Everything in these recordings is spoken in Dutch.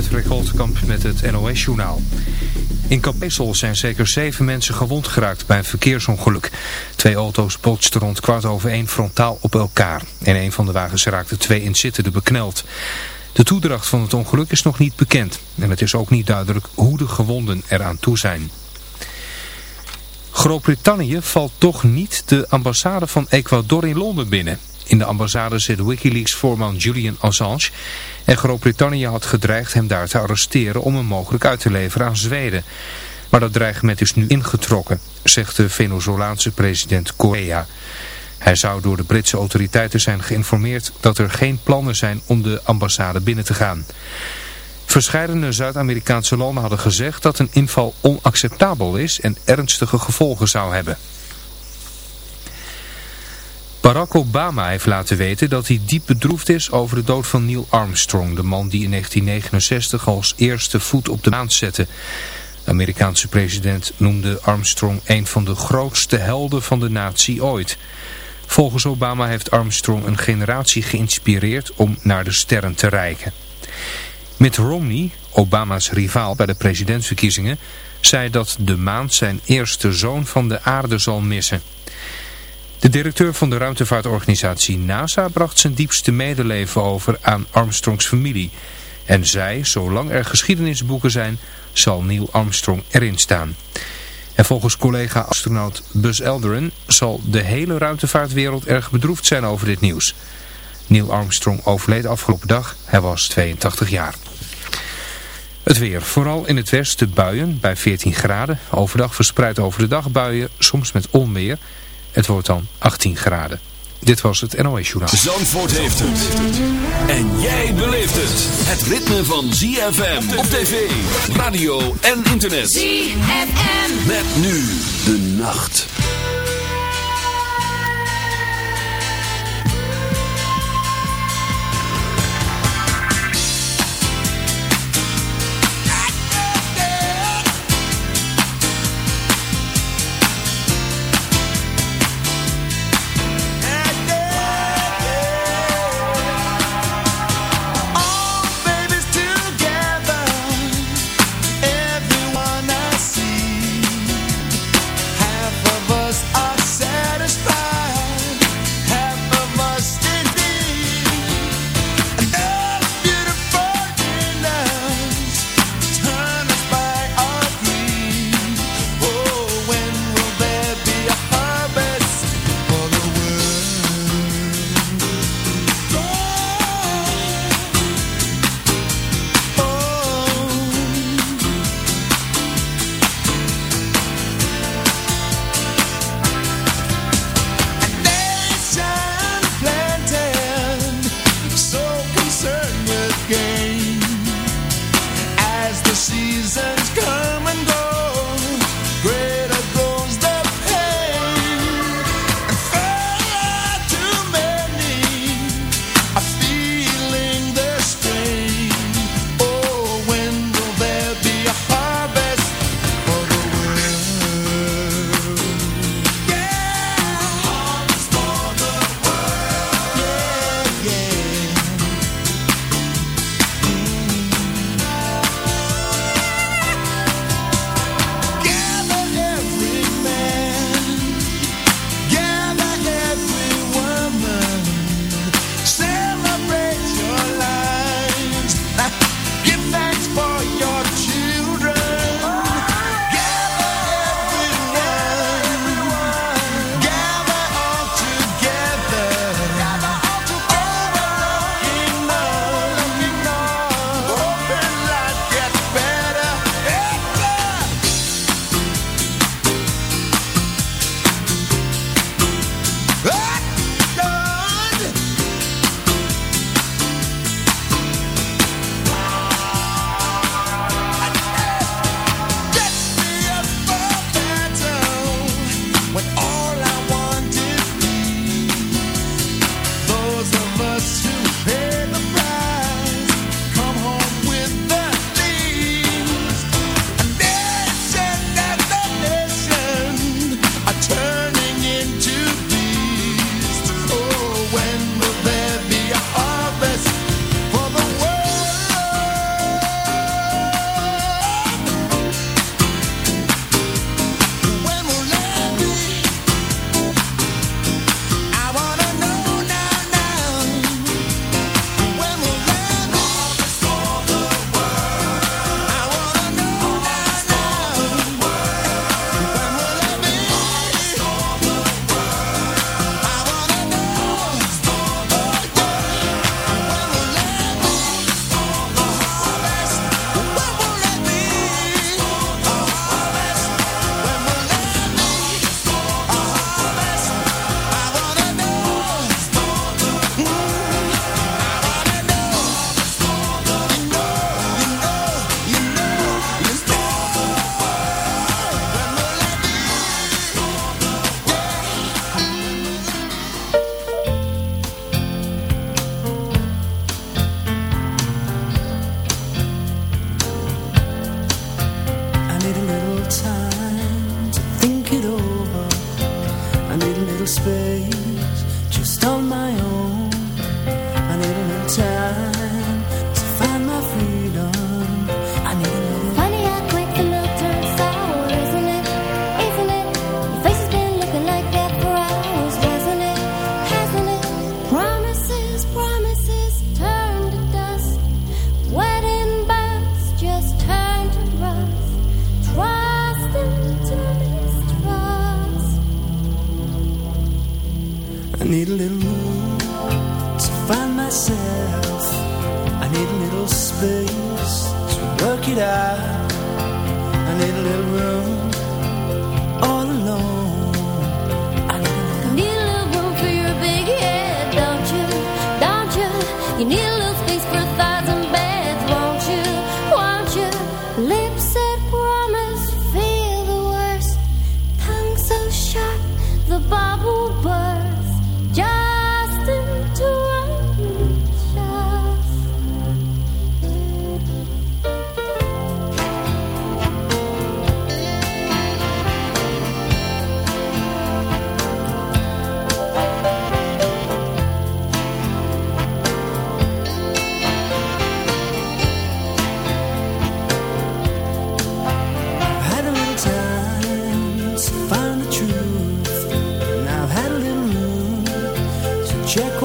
Patrick Holtkamp met het NOS-journaal. In Kapessel zijn zeker zeven mensen gewond geraakt bij een verkeersongeluk. Twee auto's botsten rond kwart over één frontaal op elkaar. In een van de wagens raakten twee inzittenden bekneld. De toedracht van het ongeluk is nog niet bekend. En het is ook niet duidelijk hoe de gewonden eraan toe zijn. Groot-Brittannië valt toch niet de ambassade van Ecuador in Londen binnen. In de ambassade zit Wikileaks-voorman Julian Assange en Groot-Brittannië had gedreigd hem daar te arresteren om hem mogelijk uit te leveren aan Zweden. Maar dat dreigement is nu ingetrokken, zegt de Venezolaanse president Correa. Hij zou door de Britse autoriteiten zijn geïnformeerd dat er geen plannen zijn om de ambassade binnen te gaan. Verscheidene Zuid-Amerikaanse landen hadden gezegd dat een inval onacceptabel is en ernstige gevolgen zou hebben. Barack Obama heeft laten weten dat hij diep bedroefd is over de dood van Neil Armstrong, de man die in 1969 als eerste voet op de maan zette. De Amerikaanse president noemde Armstrong een van de grootste helden van de natie ooit. Volgens Obama heeft Armstrong een generatie geïnspireerd om naar de sterren te reiken. Mitt Romney, Obama's rivaal bij de presidentsverkiezingen, zei dat de maan zijn eerste zoon van de aarde zal missen. De directeur van de ruimtevaartorganisatie NASA bracht zijn diepste medeleven over aan Armstrongs familie. En zei, zolang er geschiedenisboeken zijn, zal Neil Armstrong erin staan. En volgens collega-astronaut Buzz Aldrin zal de hele ruimtevaartwereld erg bedroefd zijn over dit nieuws. Neil Armstrong overleed afgelopen dag, hij was 82 jaar. Het weer, vooral in het westen buien bij 14 graden. Overdag verspreid over de dag buien, soms met onweer. Het wordt dan 18 graden. Dit was het NOS Journaal. Zandvoort heeft het. En jij beleeft het. Het ritme van ZFM op tv, radio en internet. ZFM. Met nu de nacht.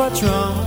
what's wrong.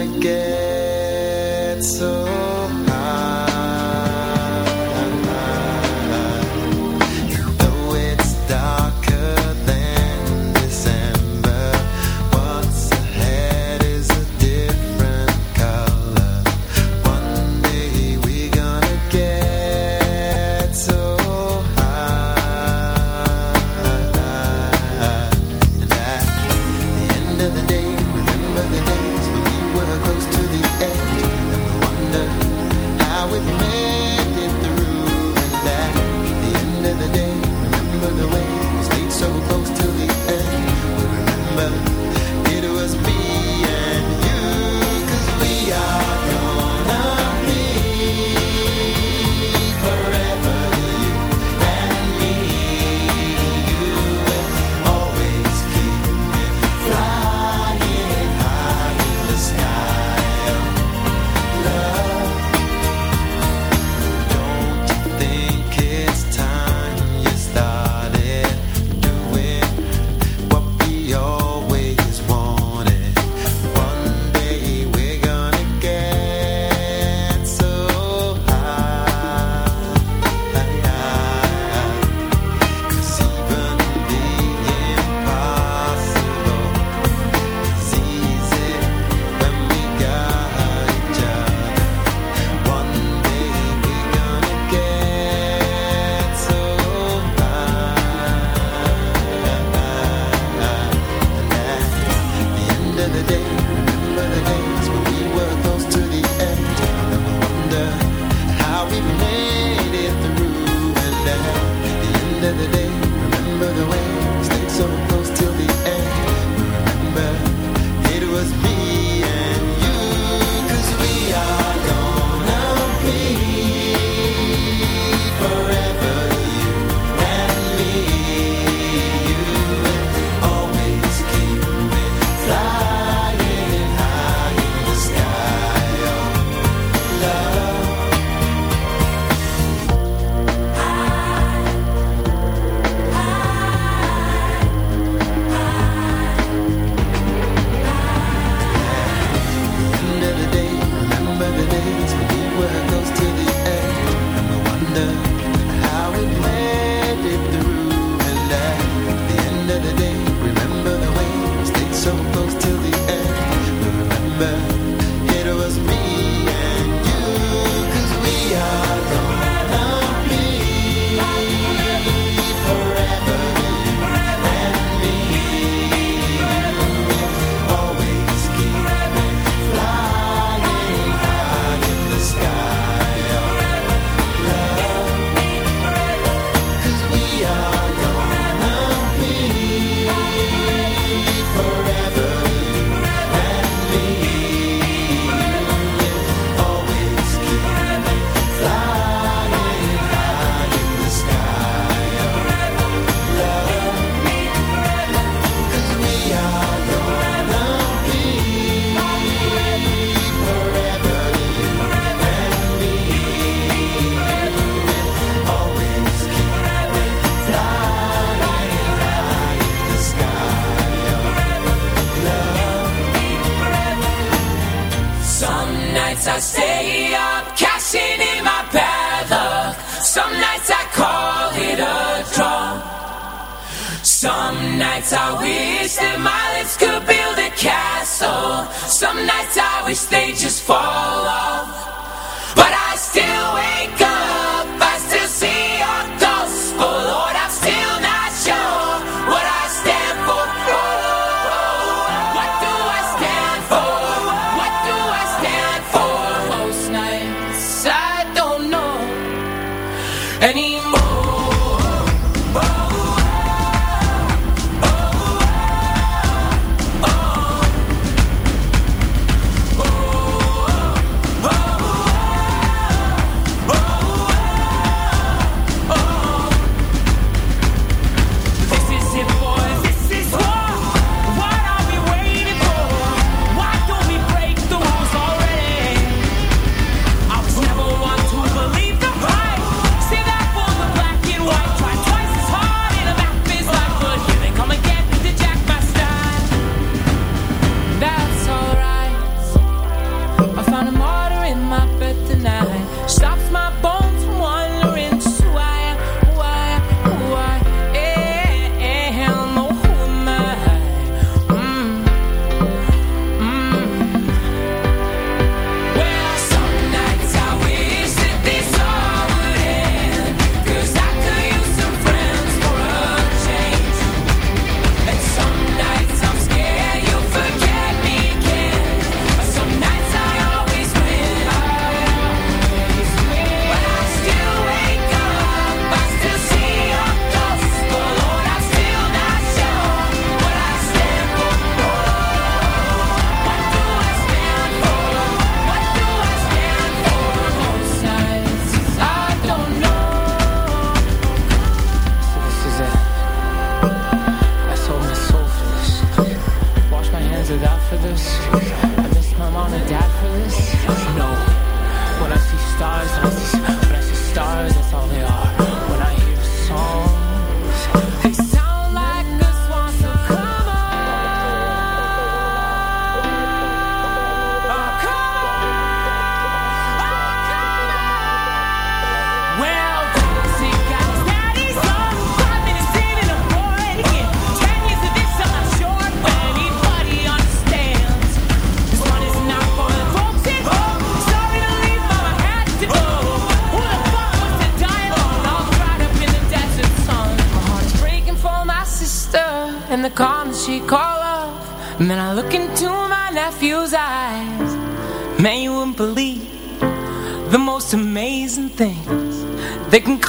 gonna get so the end of the day. nights I stay up, cashing in my bad luck. Some nights I call it a draw. Some nights I wish that my lips could build a castle. Some nights I wish they just fall off. But I still wait.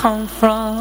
come from.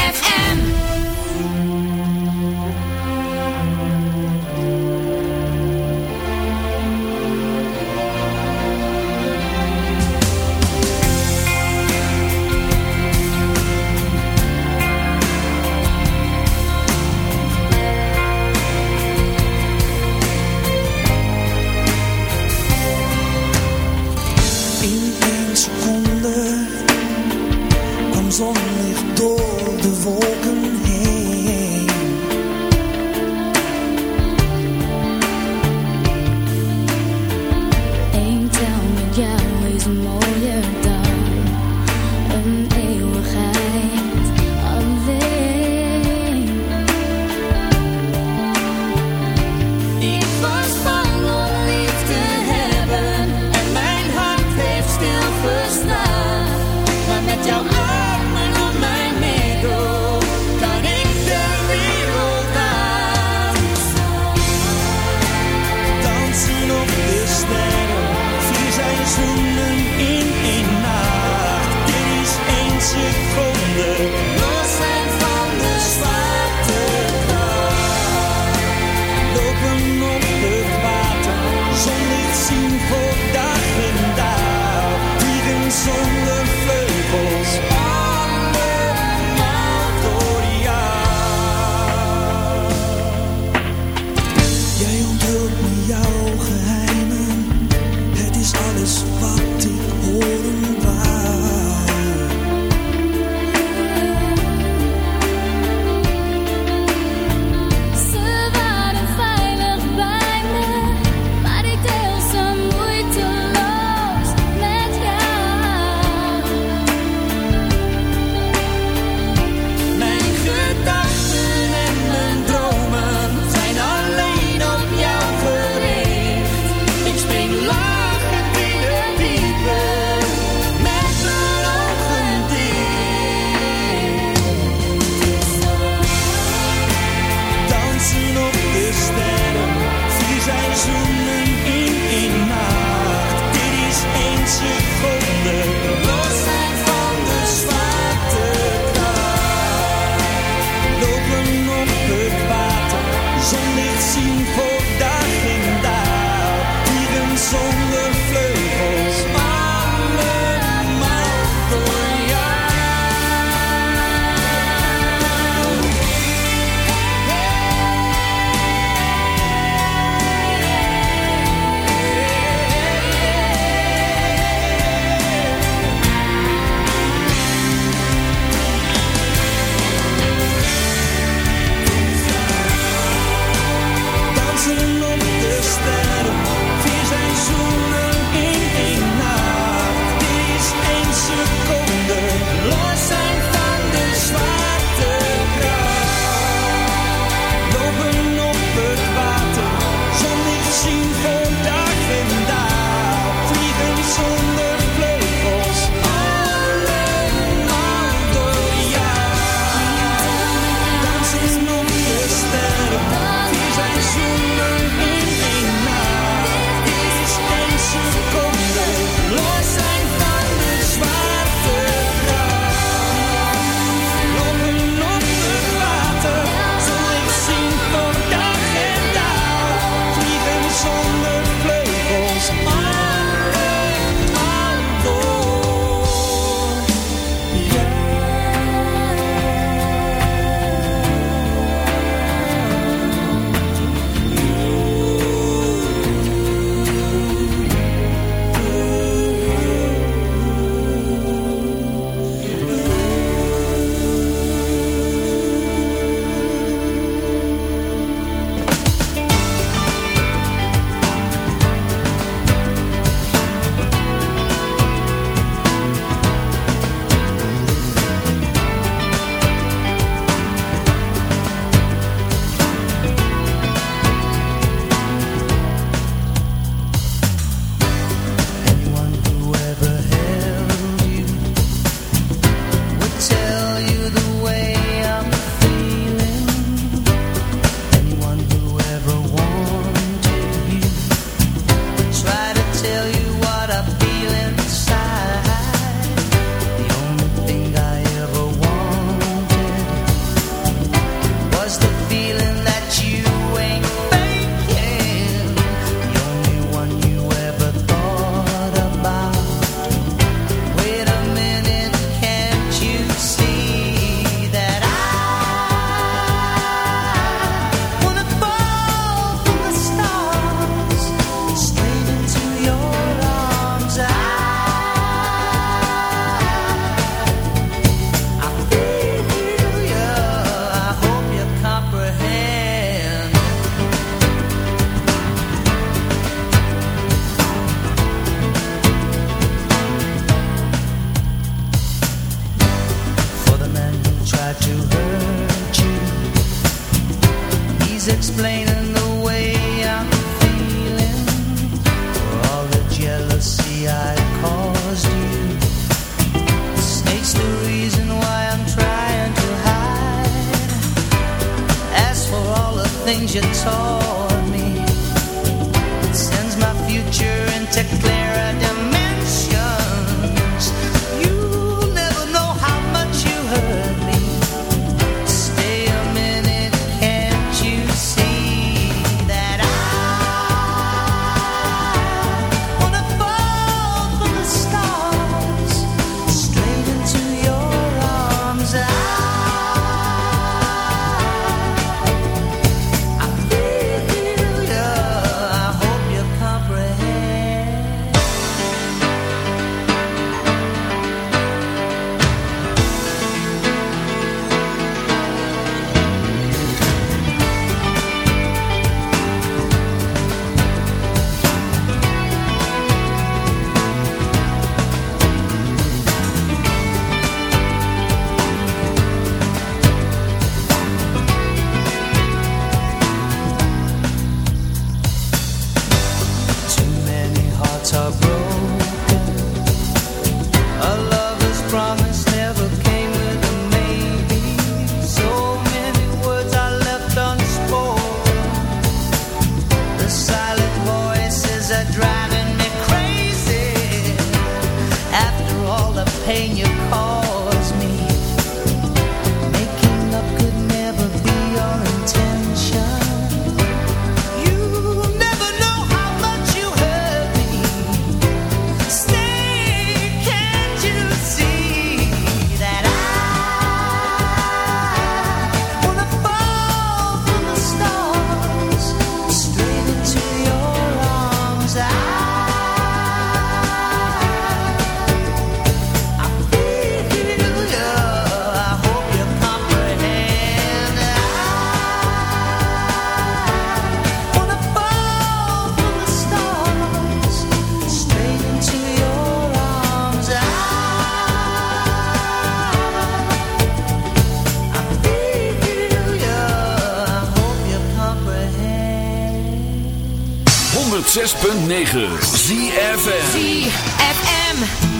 106.9 ZFM ZFM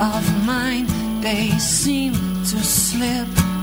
of mine They seem to slip.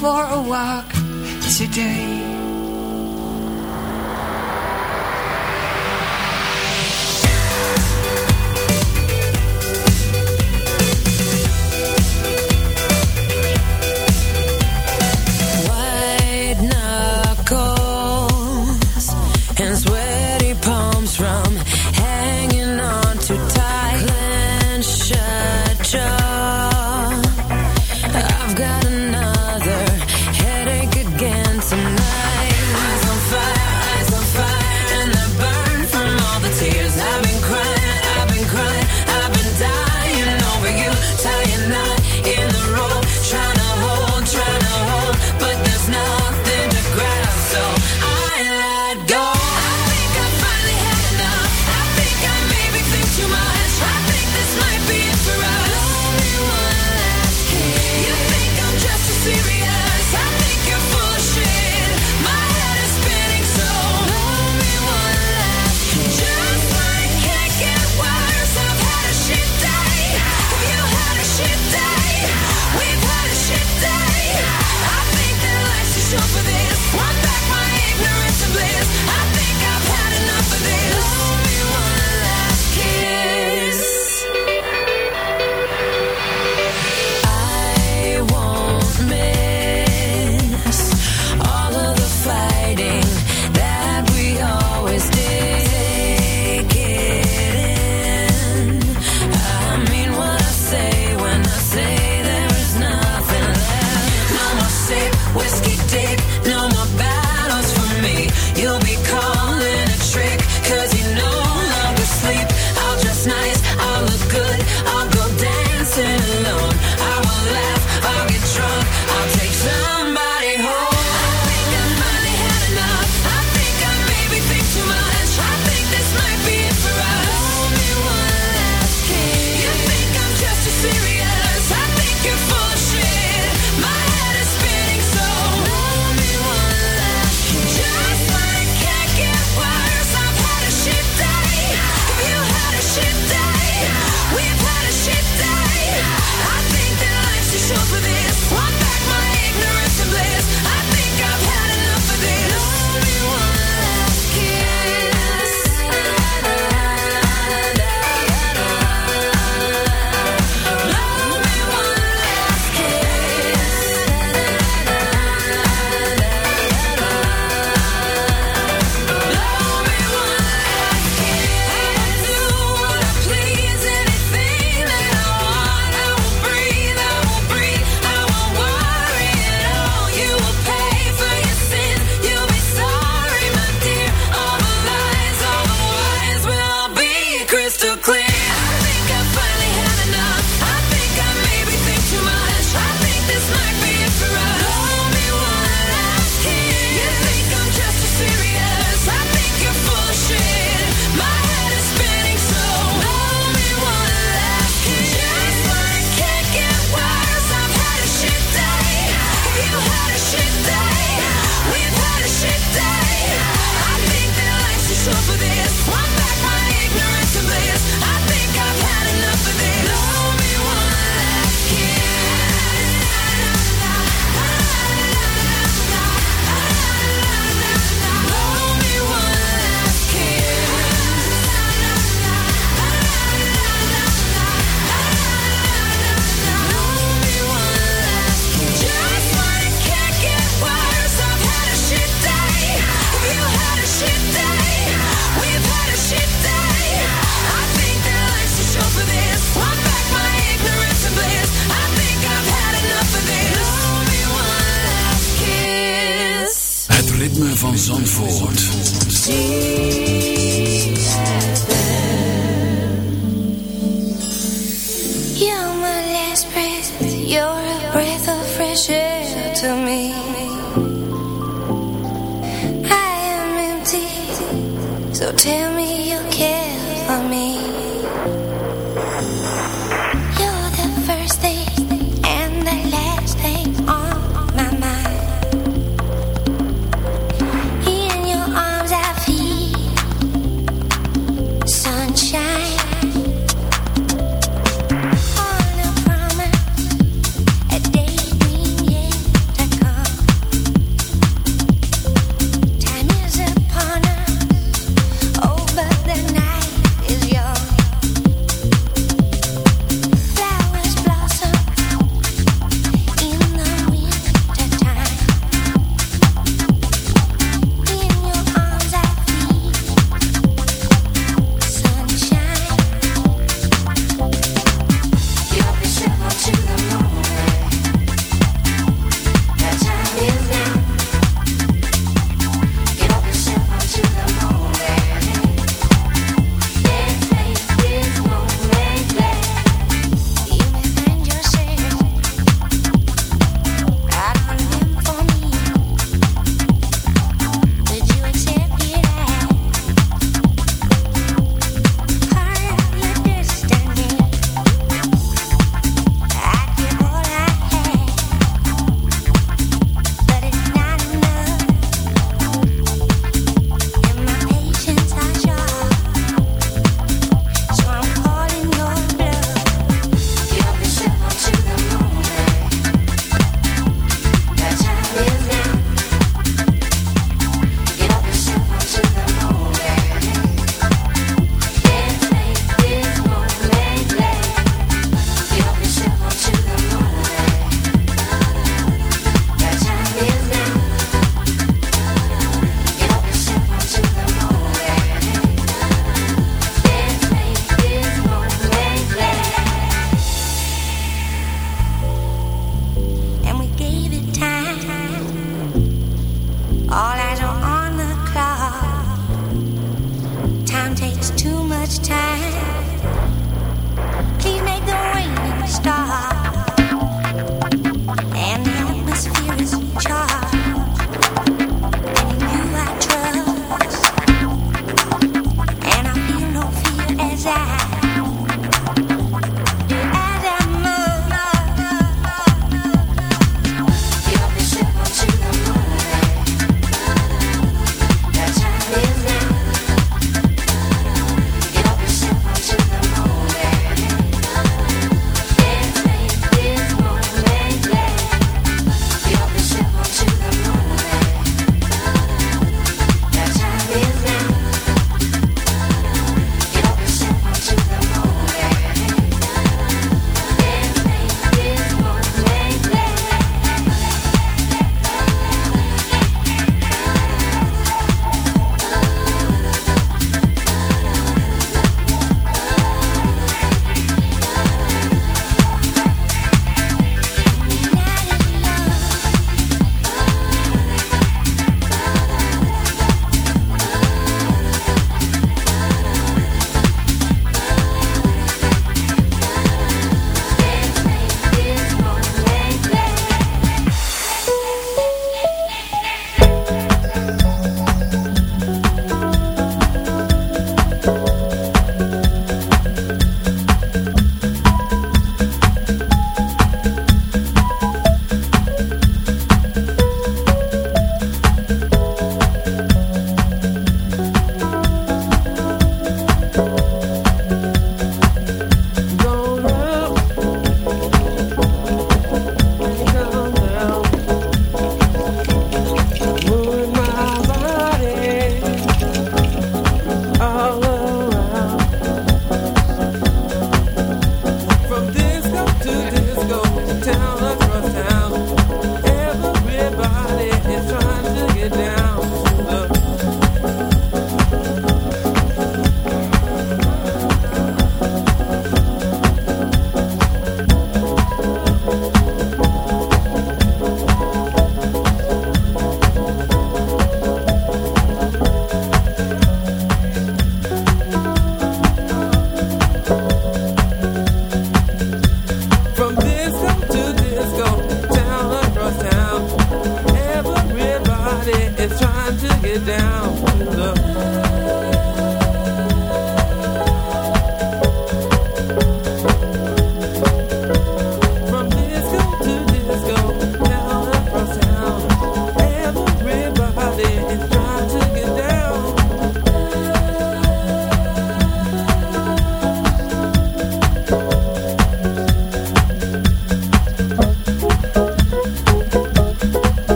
For a walk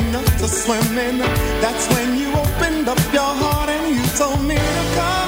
enough to swim in. That's when you opened up your heart and you told me to come.